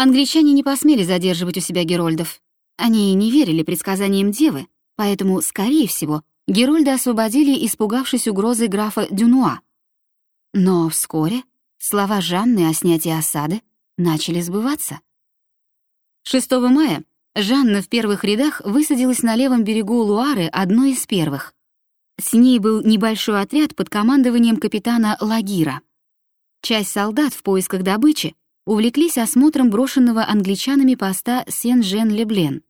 Англичане не посмели задерживать у себя герольдов. Они не верили предсказаниям девы, поэтому, скорее всего, герольды освободили, испугавшись угрозы графа Дюнуа. Но вскоре слова Жанны о снятии осады начали сбываться. 6 мая Жанна в первых рядах высадилась на левом берегу Луары одной из первых. С ней был небольшой отряд под командованием капитана Лагира. Часть солдат в поисках добычи увлеклись осмотром брошенного англичанами поста Сен-Жен-Леблен.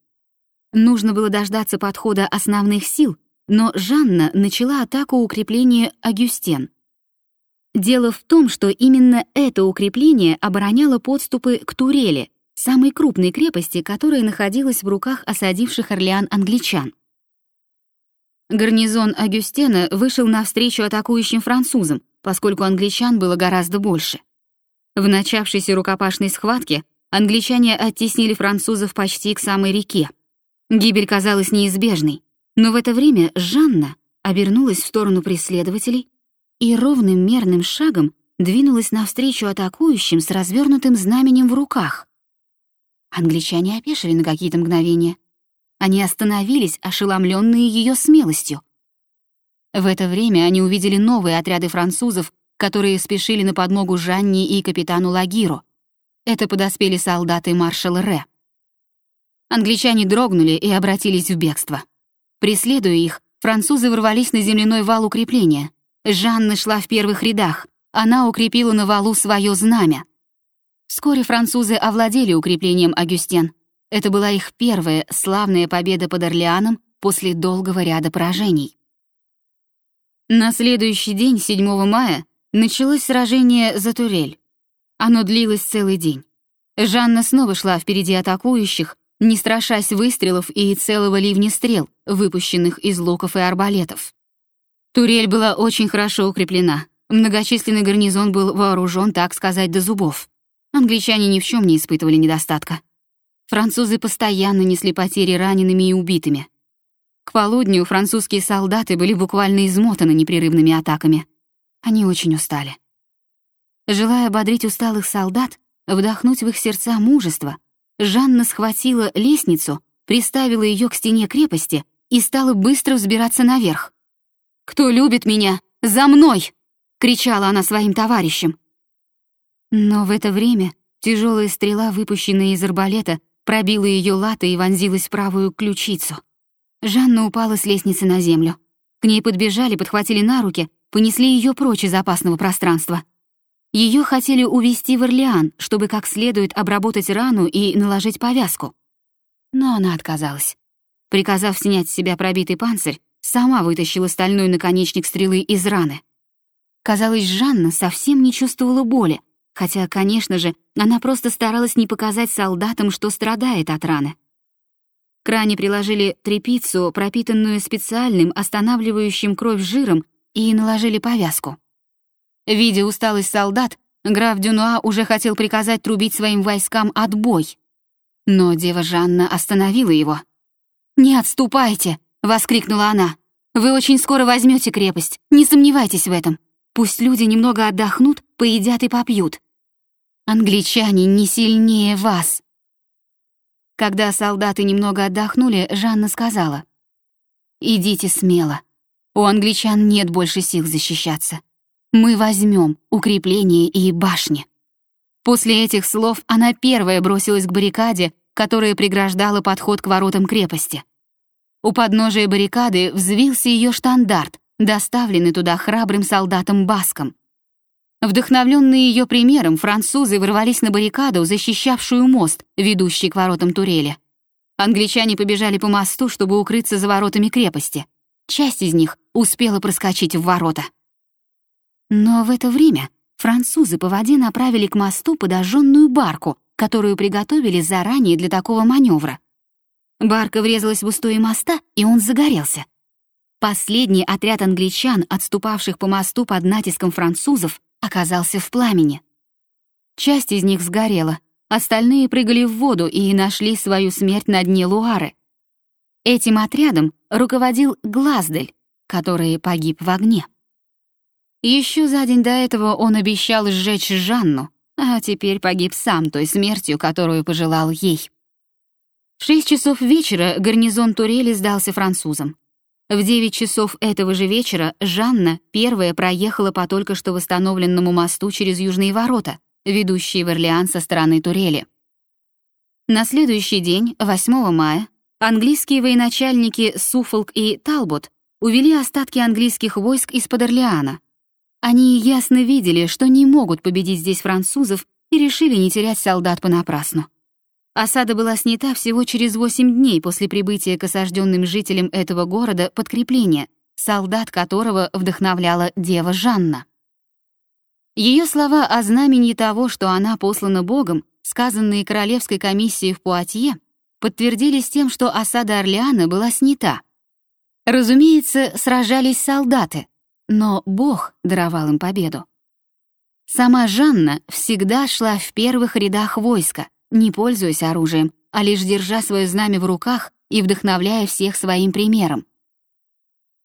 Нужно было дождаться подхода основных сил, но Жанна начала атаку укрепления Агюстен. Дело в том, что именно это укрепление обороняло подступы к Туреле, самой крупной крепости, которая находилась в руках осадивших Орлеан англичан. Гарнизон Агюстена вышел навстречу атакующим французам, поскольку англичан было гораздо больше. В начавшейся рукопашной схватке англичане оттеснили французов почти к самой реке. Гибель казалась неизбежной, но в это время Жанна обернулась в сторону преследователей и ровным мерным шагом двинулась навстречу атакующим с развернутым знаменем в руках. Англичане опешили на какие-то мгновения. Они остановились, ошеломленные ее смелостью. В это время они увидели новые отряды французов, которые спешили на подмогу Жанне и капитану Лагиру. Это подоспели солдаты маршала Ре. Англичане дрогнули и обратились в бегство. Преследуя их, французы ворвались на земляной вал укрепления. Жанна шла в первых рядах. Она укрепила на валу свое знамя. Вскоре французы овладели укреплением Агюстен. Это была их первая славная победа под Орлеаном после долгого ряда поражений. На следующий день, 7 мая, Началось сражение за Турель. Оно длилось целый день. Жанна снова шла впереди атакующих, не страшась выстрелов и целого ливня стрел, выпущенных из луков и арбалетов. Турель была очень хорошо укреплена. Многочисленный гарнизон был вооружен, так сказать, до зубов. Англичане ни в чем не испытывали недостатка. Французы постоянно несли потери ранеными и убитыми. К полудню французские солдаты были буквально измотаны непрерывными атаками. Они очень устали. Желая ободрить усталых солдат, вдохнуть в их сердца мужество, Жанна схватила лестницу, приставила ее к стене крепости и стала быстро взбираться наверх. «Кто любит меня? За мной!» — кричала она своим товарищам. Но в это время тяжелая стрела, выпущенная из арбалета, пробила ее латы и вонзилась в правую ключицу. Жанна упала с лестницы на землю. К ней подбежали, подхватили на руки понесли ее прочь из опасного пространства. Ее хотели увезти в Орлеан, чтобы как следует обработать рану и наложить повязку. Но она отказалась. Приказав снять с себя пробитый панцирь, сама вытащила стальной наконечник стрелы из раны. Казалось, Жанна совсем не чувствовала боли, хотя, конечно же, она просто старалась не показать солдатам, что страдает от раны. К ране приложили трепицу, пропитанную специальным, останавливающим кровь жиром и наложили повязку. Видя усталость солдат, граф Дюнуа уже хотел приказать трубить своим войскам отбой. Но дева Жанна остановила его. «Не отступайте!» — воскликнула она. «Вы очень скоро возьмете крепость, не сомневайтесь в этом. Пусть люди немного отдохнут, поедят и попьют. Англичане не сильнее вас!» Когда солдаты немного отдохнули, Жанна сказала. «Идите смело. У англичан нет больше сил защищаться. Мы возьмем укрепление и башни. После этих слов она первая бросилась к баррикаде, которая преграждала подход к воротам крепости. У подножия баррикады взвился ее штандарт, доставленный туда храбрым солдатом-баском. Вдохновленные ее примером, французы ворвались на баррикаду, защищавшую мост, ведущий к воротам турели. Англичане побежали по мосту, чтобы укрыться за воротами крепости. Часть из них успела проскочить в ворота. Но в это время французы по воде направили к мосту подожженную барку, которую приготовили заранее для такого маневра. Барка врезалась в устои моста, и он загорелся. Последний отряд англичан, отступавших по мосту под натиском французов, оказался в пламени. Часть из них сгорела, остальные прыгали в воду и нашли свою смерть на дне Луары. Этим отрядом руководил Глаздель, который погиб в огне. Еще за день до этого он обещал сжечь Жанну, а теперь погиб сам той смертью, которую пожелал ей. В шесть часов вечера гарнизон Турели сдался французам. В девять часов этого же вечера Жанна первая проехала по только что восстановленному мосту через Южные ворота, ведущие в Орлеан со стороны Турели. На следующий день, 8 мая, английские военачальники Суфолк и Талбот увели остатки английских войск из-под Орлеана. Они ясно видели, что не могут победить здесь французов и решили не терять солдат понапрасну. Осада была снята всего через 8 дней после прибытия к осажденным жителям этого города подкрепления, солдат которого вдохновляла дева Жанна. Ее слова о знамени того, что она послана Богом, сказанные королевской комиссией в Пуатье, подтвердились тем, что осада Орлеана была снята. Разумеется, сражались солдаты, но Бог даровал им победу. Сама Жанна всегда шла в первых рядах войска, не пользуясь оружием, а лишь держа свое знамя в руках и вдохновляя всех своим примером.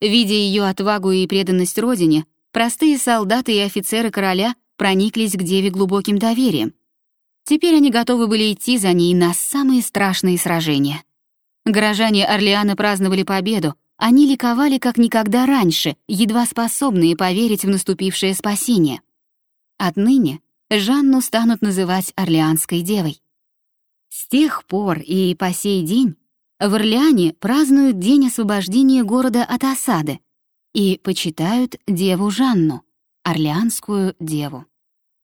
Видя ее отвагу и преданность родине, простые солдаты и офицеры короля прониклись к деве глубоким доверием. Теперь они готовы были идти за ней на самые страшные сражения. Горожане Орлеана праздновали победу, они ликовали как никогда раньше, едва способные поверить в наступившее спасение. Отныне Жанну станут называть Орлеанской девой. С тех пор и по сей день в Орлеане празднуют День освобождения города от осады и почитают Деву Жанну, Орлеанскую деву.